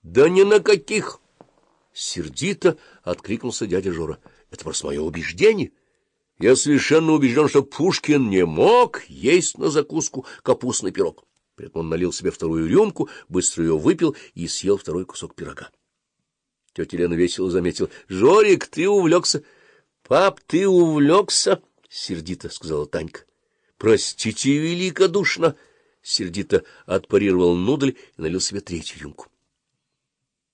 — Да ни на каких! — сердито откликнулся дядя Жора. — Это просто мое убеждение. Я совершенно убежден, что Пушкин не мог есть на закуску капустный пирог. При этом он налил себе вторую рюмку, быстро ее выпил и съел второй кусок пирога. Тетя Лена весело заметила. — Жорик, ты увлекся. — Пап, ты увлекся? — сердито сказала Танька. — Простите великодушно. — сердито отпарировал Нудль и налил себе третью рюмку.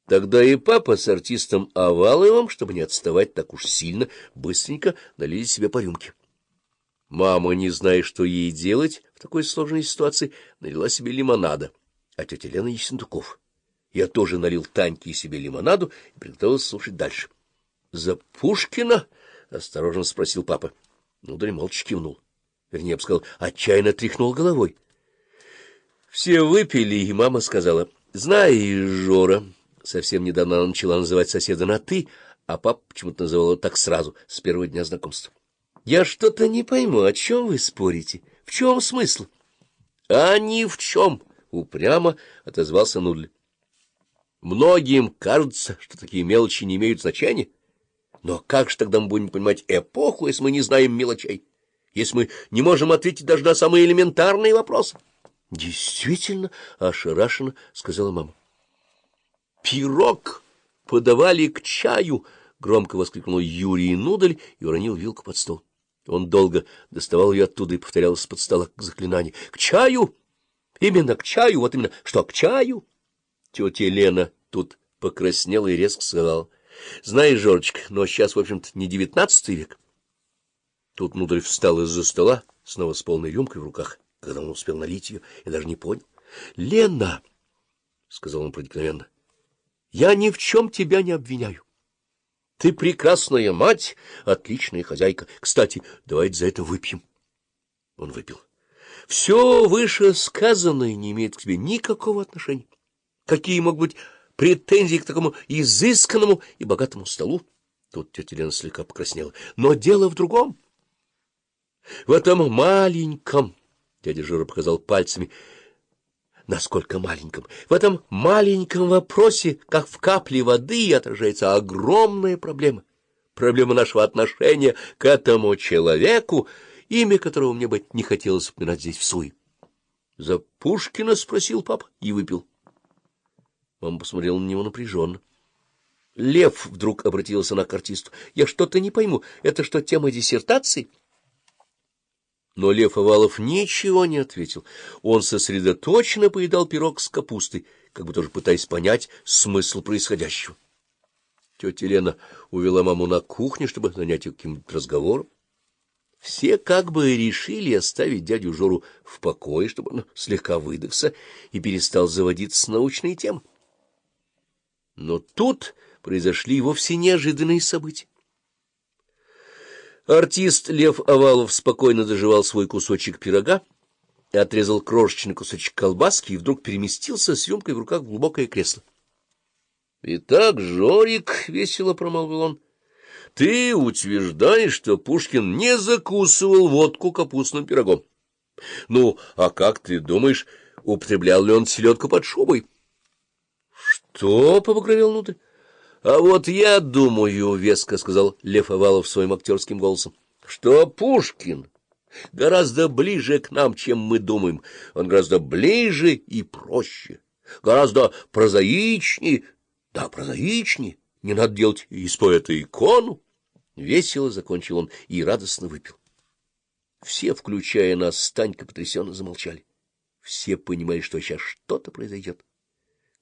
Тогда и папа с артистом Оваловым, чтобы не отставать так уж сильно, быстренько налили себе по рюмке. Мама, не зная, что ей делать в такой сложной ситуации, налила себе лимонада, а тетя Лена — Ессентуков. Я тоже налил Таньке себе лимонаду и приготовился слушать дальше. — За Пушкина? — осторожно спросил папа. Нударь молча кивнул. Вернее, я бы сказал, отчаянно тряхнул головой. Все выпили, и мама сказала, — Знаешь, Жора... Совсем недавно она начала называть соседа на «ты», а папа почему-то называл его так сразу, с первого дня знакомства. — Я что-то не пойму, о чем вы спорите? В чем смысл? — А ни в чем, — упрямо отозвался Нудли. — Многим кажется, что такие мелочи не имеют значения. Но как же тогда мы будем понимать эпоху, если мы не знаем мелочей? Если мы не можем ответить даже на самые элементарные вопросы? — Действительно, — ошарашенно сказала мама. «Пирог подавали к чаю!» — громко воскликнул Юрий Нудель и уронил вилку под стол. Он долго доставал ее оттуда и повторял из-под стола заклинание. «К чаю! Именно к чаю! Вот именно! Что, к чаю?» Тетя Лена тут покраснела и резко сказала. «Знаешь, Жорочка, но сейчас, в общем-то, не девятнадцатый век». Тут Нудель встал из-за стола, снова с полной рюмкой в руках. Когда он успел налить ее, я даже не понял. «Лена!» — сказал он проникновенно. Я ни в чем тебя не обвиняю. Ты прекрасная мать, отличная хозяйка. Кстати, давайте за это выпьем. Он выпил. Все вышесказанное не имеет к тебе никакого отношения. Какие могут быть претензии к такому изысканному и богатому столу? Тут тетя Лена слегка покраснела. Но дело в другом. В этом маленьком, дядя Жора показал пальцами, — насколько маленьком. В этом маленьком вопросе, как в капле воды, отражается огромная проблема. Проблема нашего отношения к этому человеку, имя которого мне бы не хотелось упоминать здесь в суе. — За Пушкина? — спросил папа и выпил. Мама посмотрела на него напряженно. Лев вдруг обратился на к артисту. — Я что-то не пойму. Это что, тема диссертации? — но Лев Овалов ничего не ответил. Он сосредоточенно поедал пирог с капустой, как бы тоже пытаясь понять смысл происходящего. Тетя Лена увела маму на кухню, чтобы занять ее каким-нибудь разговором. Все как бы решили оставить дядю Жору в покое, чтобы он слегка выдохся и перестал заводиться с научной темой. Но тут произошли вовсе неожиданные события. Артист Лев Овалов спокойно доживал свой кусочек пирога, отрезал крошечный кусочек колбаски и вдруг переместился с рюмкой в руках в глубокое кресло. — Итак, Жорик, — весело промолвил он, — ты утверждаешь, что Пушкин не закусывал водку капустным пирогом. Ну, а как ты думаешь, употреблял ли он селедку под шубой? — Что? — побагровел внутрь. — А вот я думаю, — веско сказал Лев Овалов своим актерским голосом, — что Пушкин гораздо ближе к нам, чем мы думаем. Он гораздо ближе и проще, гораздо прозаичнее. Да, прозаичнее. Не надо делать из поэта икону. Весело закончил он и радостно выпил. Все, включая нас, Станька потрясенно замолчали. Все понимали, что сейчас что-то произойдет.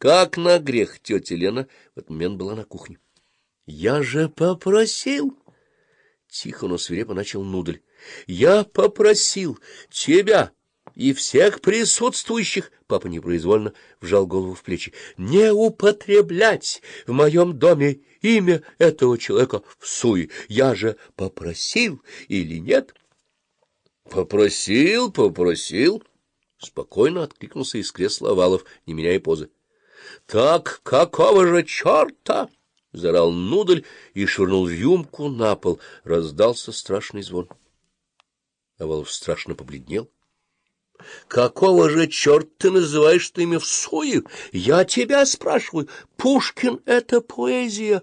Как на грех тетя Лена в этот момент была на кухне. — Я же попросил! — тихо, но свирепо начал Нудль. — Я попросил тебя и всех присутствующих, папа непроизвольно вжал голову в плечи, не употреблять в моем доме имя этого человека в суе. Я же попросил или нет? — Попросил, попросил. Спокойно откликнулся из кресла овалов, не меняя позы. — Так какого же черта? — зарал Нудель и швырнул рюмку на пол. Раздался страшный звон. Овалов страшно побледнел. Какого же черта ты называешь ты имя в суе? Я тебя спрашиваю. Пушкин — это поэзия,